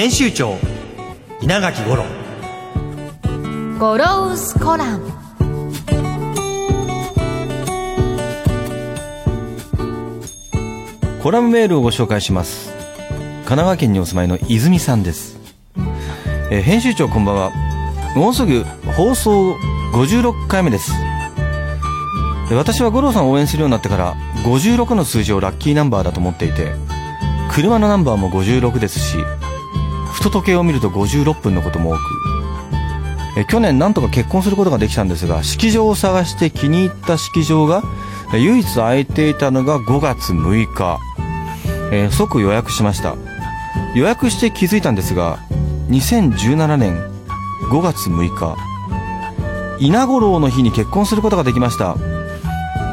編集長稲垣五郎。ゴロウスコラム。コラムメールをご紹介します。神奈川県にお住まいの泉さんです、えー、編集長こんばんは。もうすぐ放送56回目です。私は五郎さんを応援するようになってから56の数字をラッキーナンバーだと思っていて車のナンバーも56ですしふと時計を見ると56分のことも多くえ去年なんとか結婚することができたんですが式場を探して気に入った式場が唯一空いていたのが5月6日、えー、即予約しました。予約して気づいたんですが2017年5月6日。稲五郎の日に結婚することができました。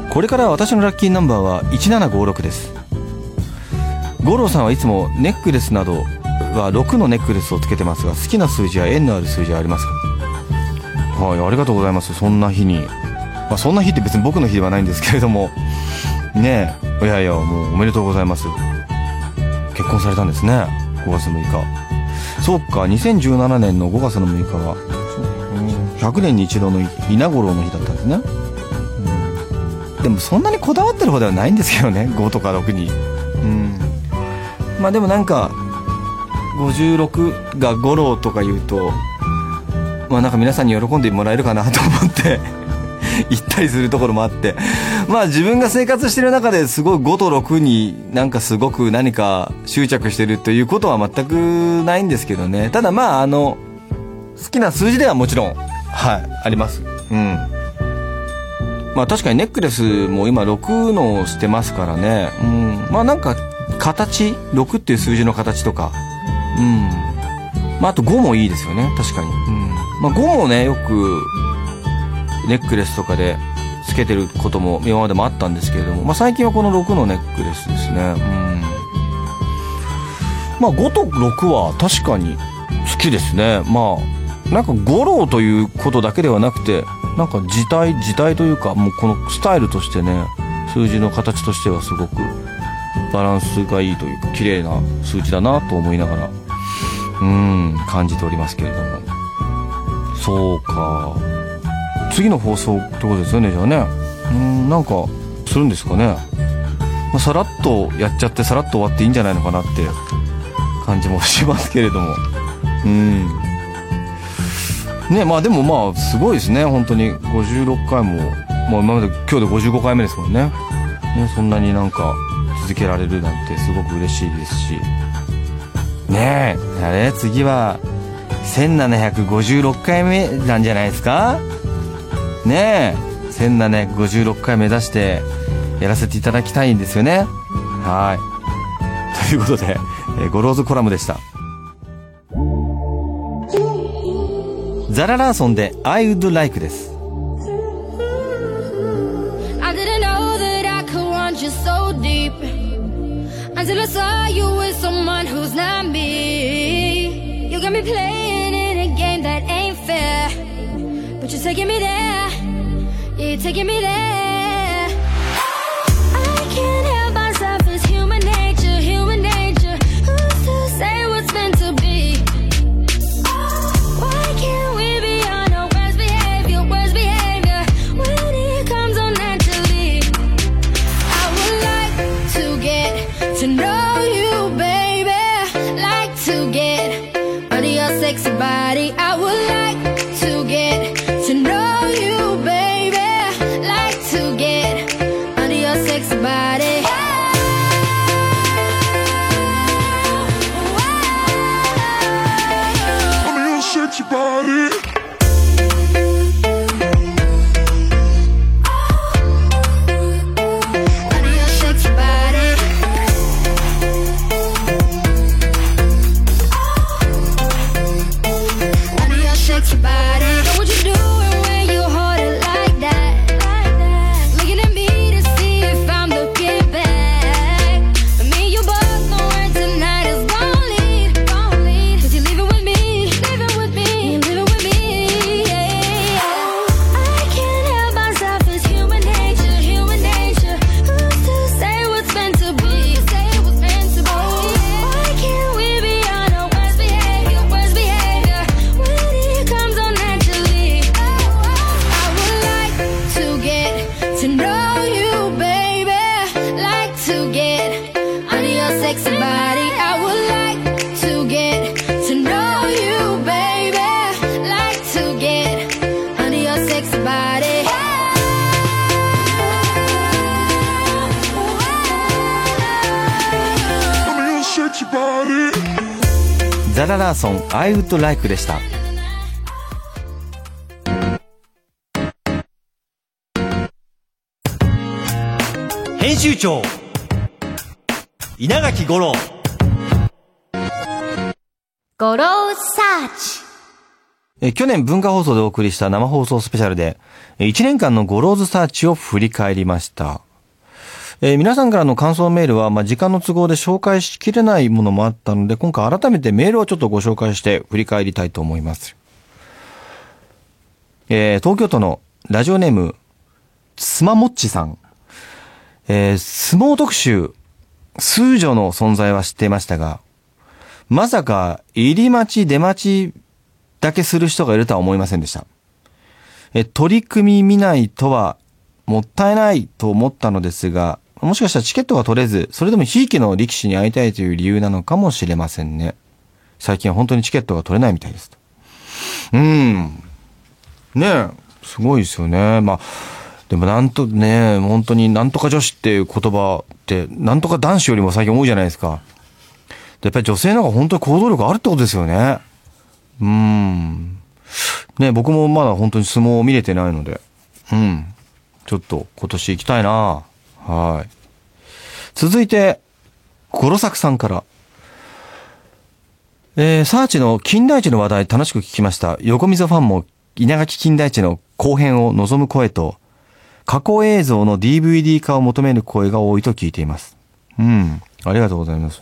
これから私のラッキーナンバーは1756です。五郎さんはいつもネックレスなどは6のネックレスをつけてますが好きな数字や縁のある数字はありますか？はいありがとうございます。そんな日に、まあ、そんな日って別に僕の日ではないんですけれども。ねえ。いやいやもうおめでとうございます。結婚されたんですね。5月6日。そうか2017年の5月の6日は。100年に一度の稲五郎の日だったんですね、うん、でもそんなにこだわってる方ではないんですけどね。5とか6に。うん。まあでもなんか56が五郎とか言うとまあなんか皆さんに喜んでもらえるかなと思って 行ったりするところもあって。まあ自分が生活してる中ですごい5と6になんかすごく何か執着してるということは全くないんですけどね。ただまああの好きな数字ではもちろんはいあります。うん。まあ確かにネックレスも今6のしてますからね。うん。まあなんか形6っていう数字の形とかうん。まあ、あと5もいいですよね。確かに、うん。まあ、5もねよくネックレスとかでつけてることも今までもあったんですけれども、まあ、最近はこの6のネックレスですね。うん。まあ5と6は確かに好きですね。まあなんか五郎ということだけではなくてなんか字体字体というかもうこのスタイルとしてね数字の形としてはすごくバランスがいいというか綺麗な数値だなと思いながらうん感じておりますけれども。そうか。次の放送ってことですよねじゃあね。うんなんかするんですかね、まあ、さらっとやっちゃってさらっと終わっていいんじゃないのかなって感じもしますけれども。うん。ねまあでもまあすごいですね。本当に。56回も、まあ、今まで今日で55回目ですもんね。ねそんなになんか続けられるなんてすごく嬉しいですし。ねえ。あれ次は1756回目なんじゃないですか？ねえ。1756回目指してやらせていただきたいんですよね。はい。ということで、えゴローズコラムでした。ザララーソンで「I would like」です。Until I saw you with someone who's not me. You got me playing in a game that ain't fair. But you're taking me there. You're taking me there I would like でした。編集長稲垣吾郎。 Goro's Searchえー去年文化放送でお送りした生放送スペシャルで、えー1年間の Goro's Search を振り返りました。えー皆さんからの感想メールは、まあ、時間の都合で紹介しきれないものもあったので、今回改めてメールをちょっとご紹介して振り返りたいと思います。えー東京都のラジオネーム、スマモッチさん。えー相撲特集、数女の存在は知っていましたが、まさか、入り待ち、出待ちだけする人がいるとは思いませんでした。え、取り組み見ないとはもったいないと思ったのですが、もしかしたらチケットが取れず、それでもひいきの力士に会いたいという理由なのかもしれませんね。最近は本当にチケットが取れないみたいです。うん。ねえ、すごいですよね。まあ、でもなんとね、本当になんとか女子っていう言葉って、なんとか男子よりも最近多いじゃないですか。やっぱり女性の方が本当に行動力あるってことですよね。うん。ね、僕もまだ本当に相撲を見れてないので、うん。ちょっと今年行きたいなはい。続いて、ゴロサクさんから。えー、サーチの金田一の話題楽しく聞きました。横溝ファンも稲垣金田一の後編を望む声と、過去映像の DVD 化を求める声が多いと聞いています。うん。ありがとうございます。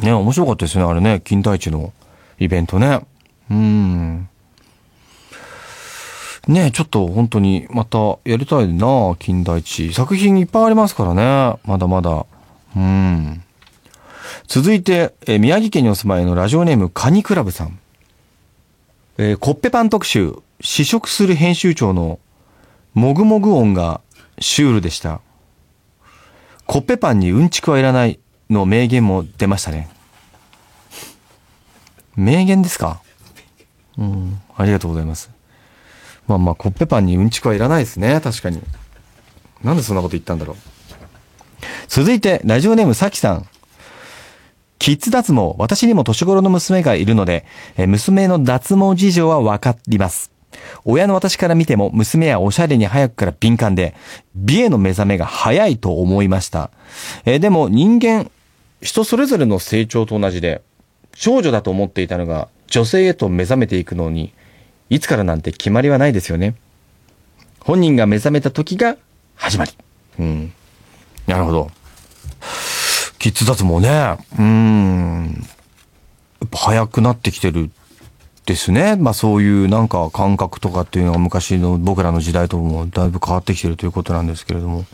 ね、面白かったですね、あれね、金田一のイベントね。うん。ねちょっと本当にまたやりたいな、金田一。作品いっぱいありますからね、まだまだ。うん。続いて、え宮城県にお住まいのラジオネームカニクラブさん。えーコッペパン特集、試食する編集長のもぐもぐ音がシュールでした。コッペパンにうんちくはいらないの名言も出ましたね。名言ですか？うん、ありがとうございます。まあまあ、コッペパンにうんちくはいらないですね、確かに。なんでそんなこと言ったんだろう。続いて、ラジオネームさきさん。キッズ脱毛、私にも年頃の娘がいるので、娘の脱毛事情はわかります。親の私から見ても娘はおしゃれに早くから敏感で、美への目覚めが早いと思いました。えーでも人間、人それぞれの成長と同じで、少女だと思っていたのが女性へと目覚めていくのに、いつからなんて決まりはないですよね。本人が目覚めた時が始まり。うん。なるほど。キッズ脱毛ね。うん。やっぱ早くなってきてるですね。まあそういうなんか感覚とかっていうのが昔の僕らの時代ともだいぶ変わってきてるということなんですけれども。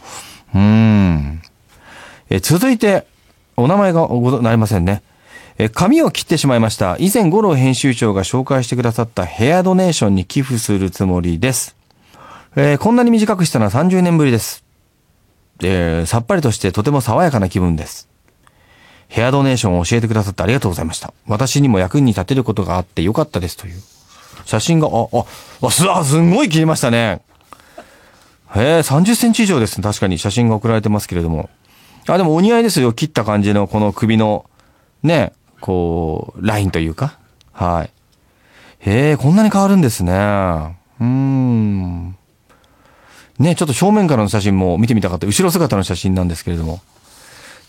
うん。え続いて、お名前がございませんね。え髪を切ってしまいました。以前、五郎編集長が紹介してくださったヘアドネーションに寄付するつもりです。えーこんなに短くしたのは30年ぶりです。えーさっぱりとしてとても爽やかな気分です。ヘアドネーションを教えてくださってありがとうございました。私にも役に立てることがあってよかったですという。写真が、あ、あ、あ、す、あ、すんごい切りましたね。へえ、30センチ以上です。確かに写真が送られてますけれども。あ、でもお似合いですよ。切った感じのこの首の、ね、こう、ラインというか。はい。へえ、こんなに変わるんですね。うーん。ね、ちょっと正面からの写真も見てみたかった。後ろ姿の写真なんですけれども。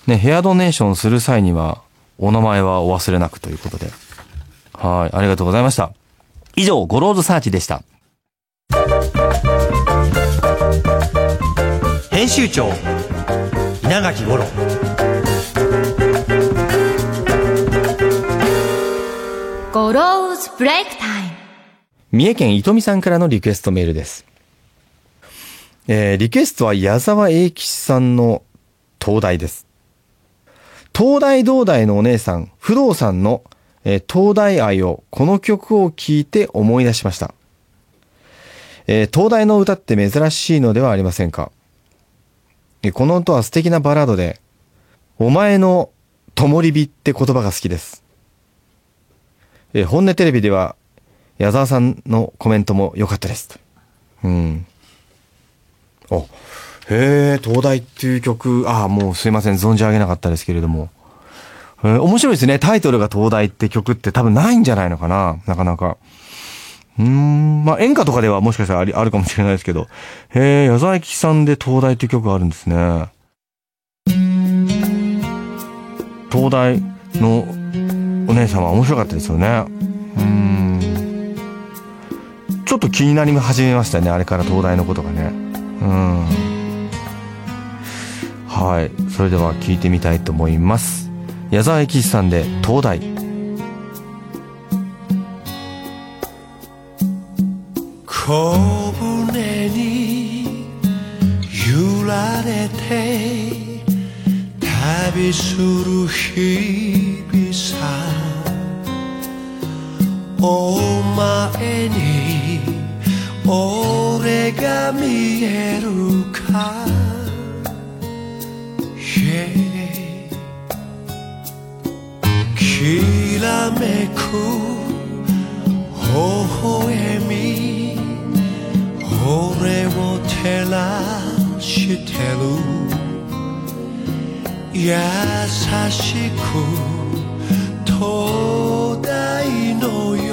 ね、ヘアドネーションする際には、お名前はお忘れなくということで。はい、ありがとうございました。以上、ゴローズサーチでした。編集長稲垣吾郎ブレイクタイム三重県糸美さんからのリクエストメールです。えーリクエストは矢沢永吉さんの東大です。東大東大のお姉さん、不動さんの、えー東大愛をこの曲を聴いて思い出しました。えー東大の歌って珍しいのではありませんか？えーこの歌は素敵なバラードで、お前の灯火って言葉が好きです。えー本音テレビでは矢沢さんのコメントも良かったです。うん。あ、へえ、東大っていう曲、ああ、もうすいません、存じ上げなかったですけれども。えー面白いですね。タイトルが東大って曲って多分ないんじゃないのかななかなか。うん、まあ演歌とかではもしかしたらありあるかもしれないですけど。へえ、矢沢永吉さんで東大って曲があるんですね。東大のお姉さんは面白かったですよね。うん。ちょっと気になり始めましたね。あれから東大のことがね。うん。はい。それでは聞いてみたいと思います。矢沢永吉さんで東大。小舟に揺られて旅する日お前に俺が見えるか？Yeah きらめく微笑み。俺を照らしてる。優しく灯台のよ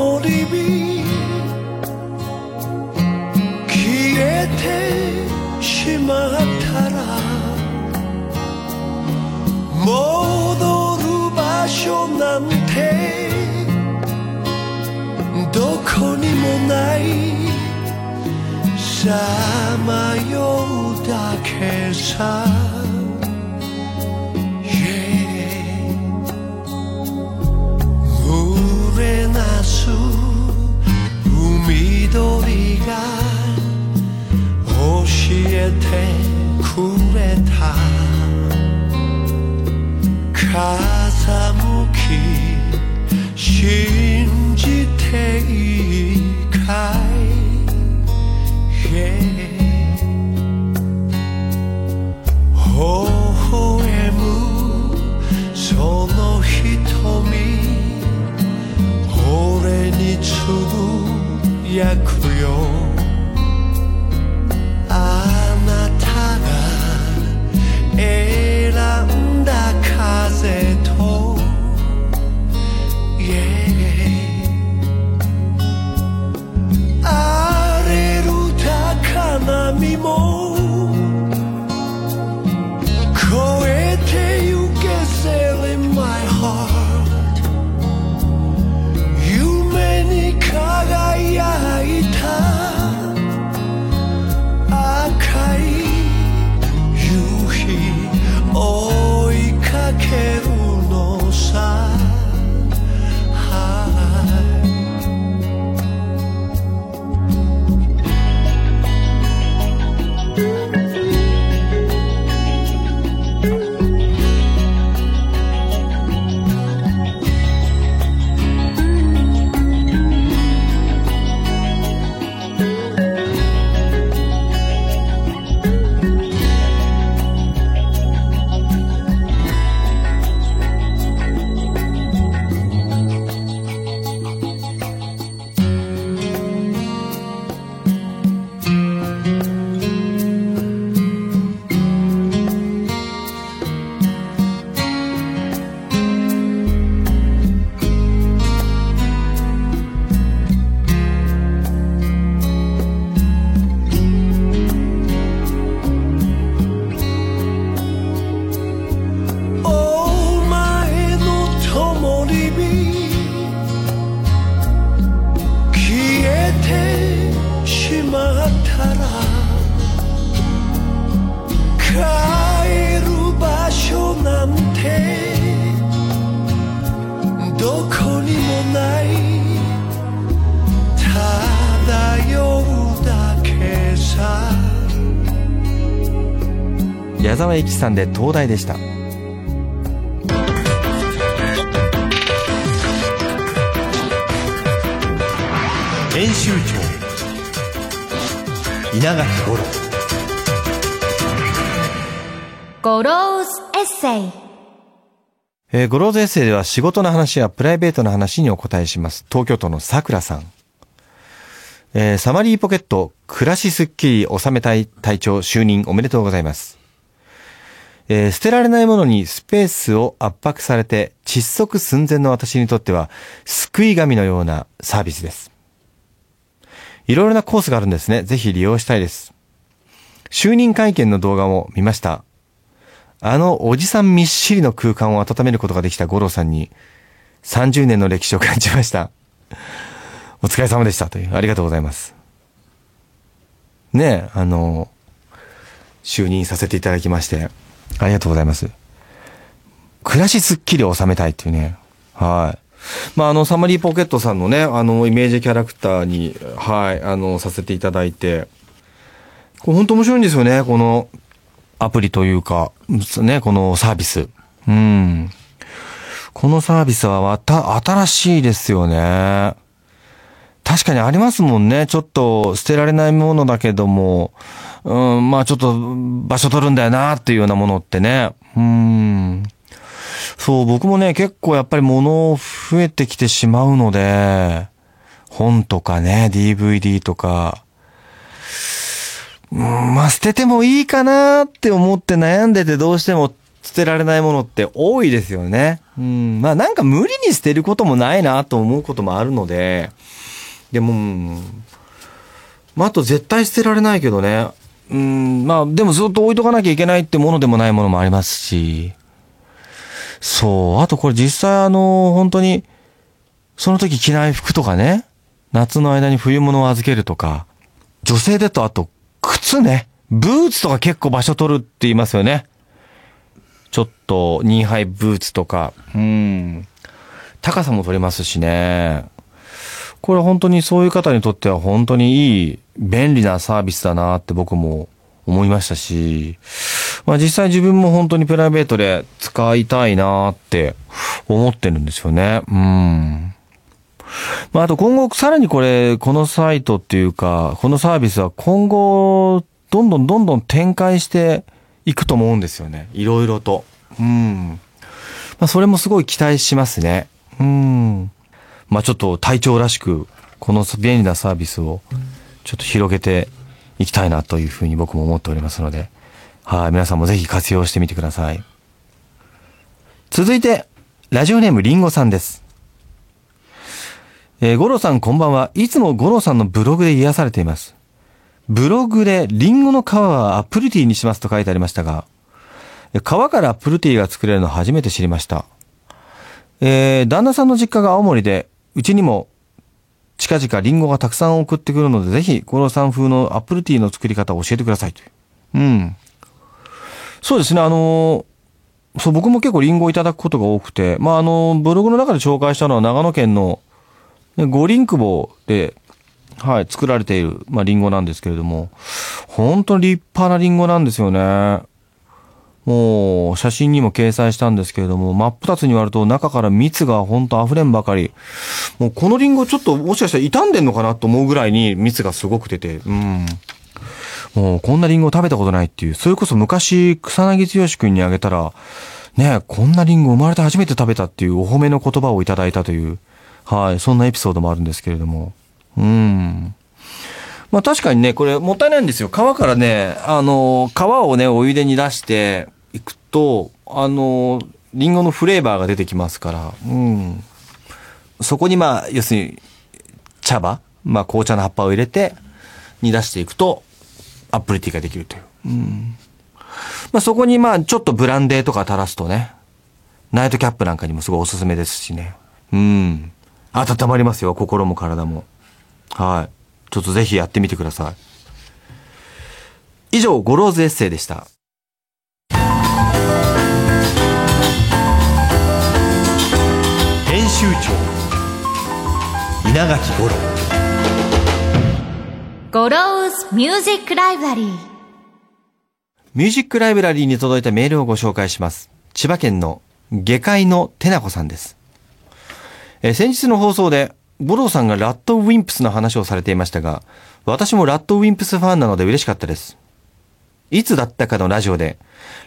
灯火消えてしまったら戻る場所なんてどこにもないさまようだけさ。Yeah 緑が教えてくれた。風向き信じていいかい、沢永吉さんで東大でした。編集長稲垣五郎ゴローズエッセイえー、ゴローズエッセイでは仕事の話やプライベートの話にお答えします。東京都のさくらさん。えーサマリーポケット、暮らしスッキリ収めたい隊長就任おめでとうございます。えー捨てられないものにスペースを圧迫されて窒息寸前の私にとっては救い神のようなサービスです。いろいろなコースがあるんですね。ぜひ利用したいです。就任会見の動画も見ました。あのおじさんみっしりの空間を温めることができた五郎さんに30年の歴史を感じました。お疲れ様でしたという、ありがとうございます。ねえ、あの、就任させていただきまして、ありがとうございます。暮らしすっきり収めたいっていうね。はい。まあ、あの、サマリーポケットさんのね、あの、イメージキャラクターに、はい、あの、させていただいて、これ本当面白いんですよね、このアプリというか、ね、このサービス。うん。このサービスはまた新しいですよね。確かにありますもんね。ちょっと捨てられないものだけども、うん、まあちょっと場所取るんだよなっていうようなものってね。うん。そう、僕もね、結構やっぱり物増えてきてしまうので、本とかね、DVD とか、うん、まあ捨ててもいいかなって思って悩んでてどうしても捨てられないものって多いですよね。うん、まあなんか無理に捨てることもないなと思うこともあるので、でも、まああと絶対捨てられないけどね。うん、まあでもずっと置いとかなきゃいけないってものでもないものもありますし、そう、あとこれ実際あの、本当に、その時着ない服とかね、夏の間に冬物を預けるとか、女性だとあと、靴ね。ブーツとか結構場所取るって言いますよね。ちょっと、ニーハイブーツとか。うん。高さも取れますしね。これ本当にそういう方にとっては本当にいい、便利なサービスだなって僕も思いましたし、まあ実際自分も本当にプライベートで使いたいなって思ってるんですよね。うん。まあ、あと今後さらにこれ、このサイトっていうか、このサービスは今後、どんどんどんどん展開していくと思うんですよね。いろいろと。うん。まあ、それもすごい期待しますね。うん。まあ、ちょっと体調らしく、この便利なサービスを、ちょっと広げていきたいなというふうに僕も思っておりますので、はい、皆さんもぜひ活用してみてください。続いて、ラジオネームりんごさんです。えー、五郎さんこんばんは。いつも五郎さんのブログで癒されています。ブログでリンゴの皮はアップルティーにしますと書いてありましたが、え皮からアップルティーが作れるの初めて知りました。えー、旦那さんの実家が青森で、うちにも近々リンゴがたくさん送ってくるので、ぜひ五郎さん風のアップルティーの作り方を教えてくださいという。うん。そうですね、あのーそう、僕も結構リンゴをいただくことが多くて、まあ、あの、ブログの中で紹介したのは長野県のね五輪久保で、はい、作られている、まあ、リンゴなんですけれども、本当に立派なリンゴなんですよね。もう、写真にも掲載したんですけれども、真っ二つに割ると中から蜜が本当溢れんばかり。もうこのリンゴちょっともしかしたら傷んでんのかなと思うぐらいに蜜がすごく出て、うん。もうこんなリンゴ食べたことないっていう、それこそ昔草薙剛君にあげたら、ねえこんなリンゴ生まれて初めて食べたっていうお褒めの言葉をいただいたという、はい、そんなエピソードもあるんですけれども。うん。まあ確かにね、これもったいないんですよ。皮からね、あの、皮をね、お湯で煮出してと、あの、リンゴのフレーバーが出てきますから、うん。そこにまあ、要するに、茶葉、まあ紅茶の葉っぱを入れて、煮出していくと、アップルティーができるという。うん。まあそこにまあ、ちょっとブランデーとか垂らすとね、ナイトキャップなんかにもすごいおすすめですしね。うん。温まりますよ、心も体も。はい。ちょっとぜひやってみてください。以上、ゴローズエッセイでした。集長稲垣五郎ゴローズミュージックライブラリーミュージックライブラリーに届いたメールをご紹介します。千葉県の下界のてなこさんです。えー先日の放送で、五郎さんがラッドウィンプスの話をされていましたが、私もラッドウィンプスファンなので嬉しかったです。いつだったかのラジオで、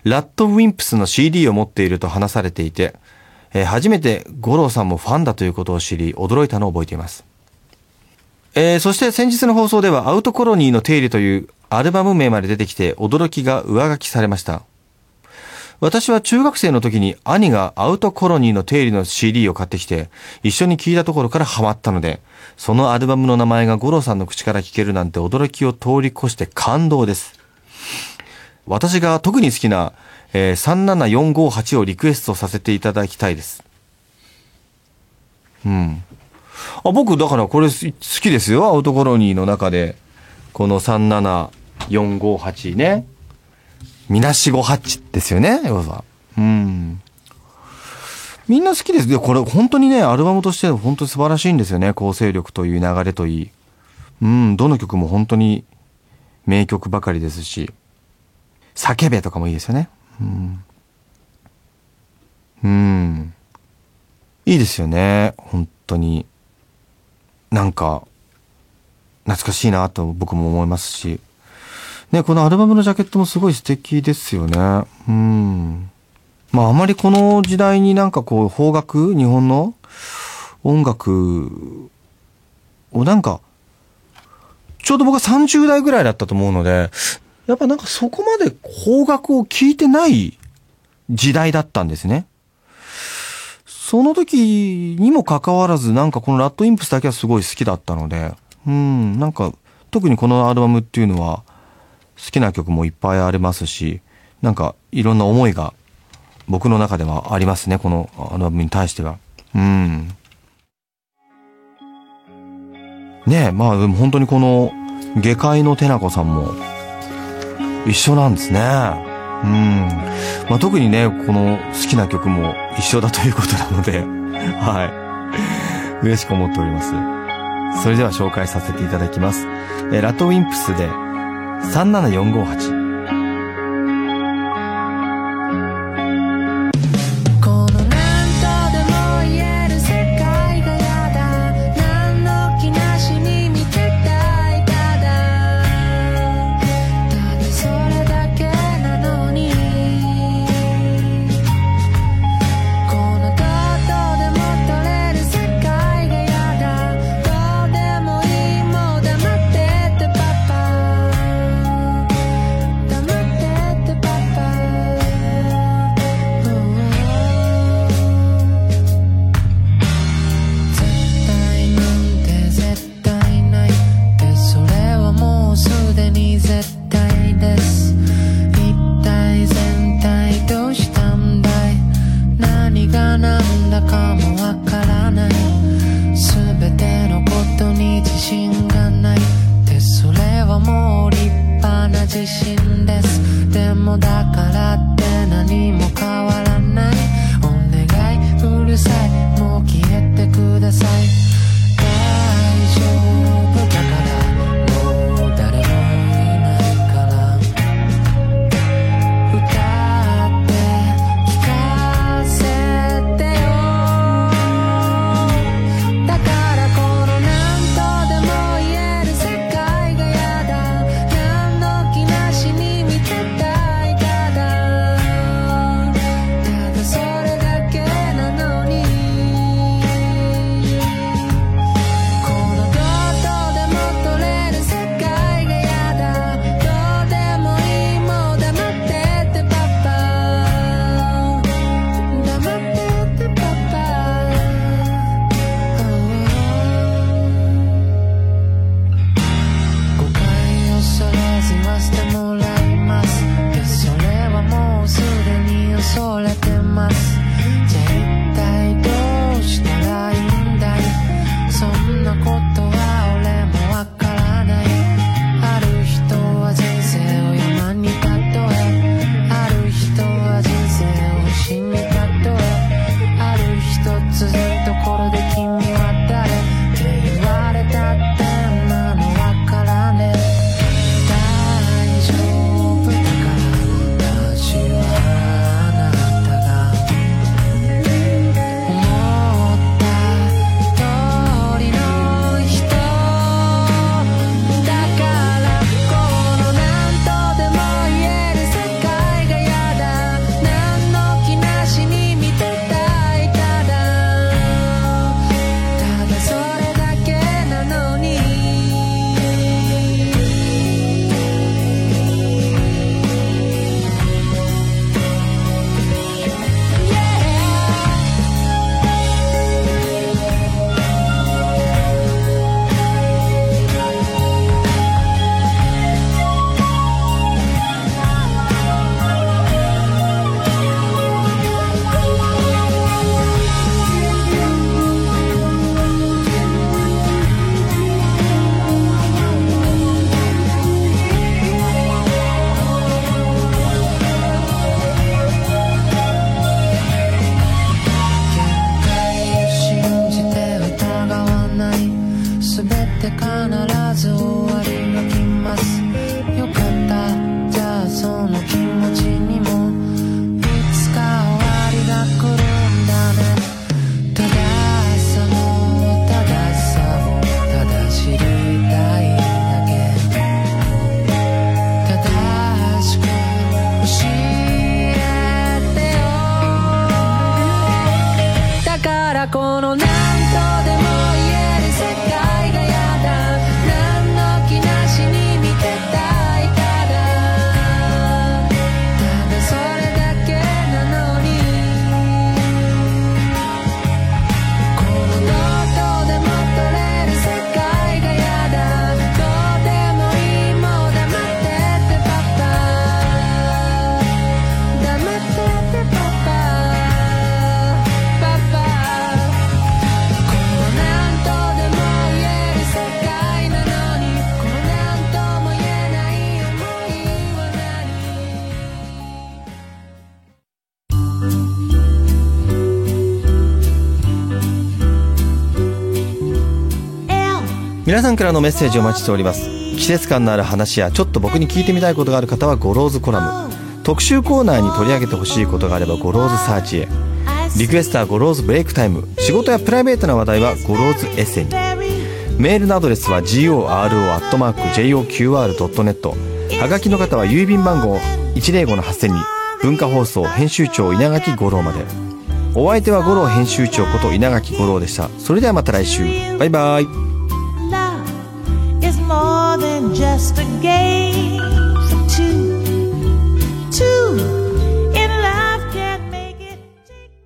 ラッドウィンプスの CD を持っていると話されていて、えー初めて五郎さんもファンだということを知り、驚いたのを覚えています。えーそして先日の放送ではアウトコロニーの定理というアルバム名まで出てきて驚きが上書きされました。私は中学生の時に兄がアウトコロニーの定理の CD を買ってきて一緒に聴いたところからハマったので、そのアルバムの名前が五郎さんの口から聞けるなんて驚きを通り越して感動です。私が特に好きな、えー37458をリクエストさせていただきたいです。うん。あ僕、だからこれ好きですよ。アウトコロニーの中で。この37458ね。みなしごハッチですよね、要は。うん。みんな好きです。で、これ本当にね、アルバムとして本当に素晴らしいんですよね。構成力という流れといい。うん、どの曲も本当に名曲ばかりですし。叫べとかもいいですよね。うん。うん。いいですよね。本当に。なんか、懐かしいなと僕も思いますし。ね、このアルバムのジャケットもすごい素敵ですよね。うん。まああまりこの時代になんかこう邦楽日本の音楽をなんか、ちょうど僕は30代ぐらいだったと思うので、やっぱなんかそこまで邦楽を聴いてない時代だったんですね。その時にもかかわらず、なんかこのラッドインプスだけはすごい好きだったので、うん、なんか特にこのアルバムっていうのは好きな曲もいっぱいありますし、なんかいろんな思いが僕の中ではありますね、このアルバムに対しては。うん。ねえ、まあでも本当にこの下界のてなこさんも一緒なんですね。うん。まあ特にね、この好きな曲も一緒だということなので、はい。嬉しく思っております。それでは紹介させていただきます。えーラトウィンプスで37458。皆さんからのメッセージをお待ちしております。季節感のある話やちょっと僕に聞いてみたいことがある方はゴローズコラム。特集コーナーに取り上げてほしいことがあればゴローズサーチへ。リクエストはゴローズブレイクタイム。仕事やプライベートな話題はゴローズエッセイに。メールのアドレスは goro.joqr.net はがきの方は郵便番号105-8000に文化放送編集長稲垣五郎まで。お相手は五郎編集長こと稲垣五郎でした。それではまた来週。バイバイ。Just a game.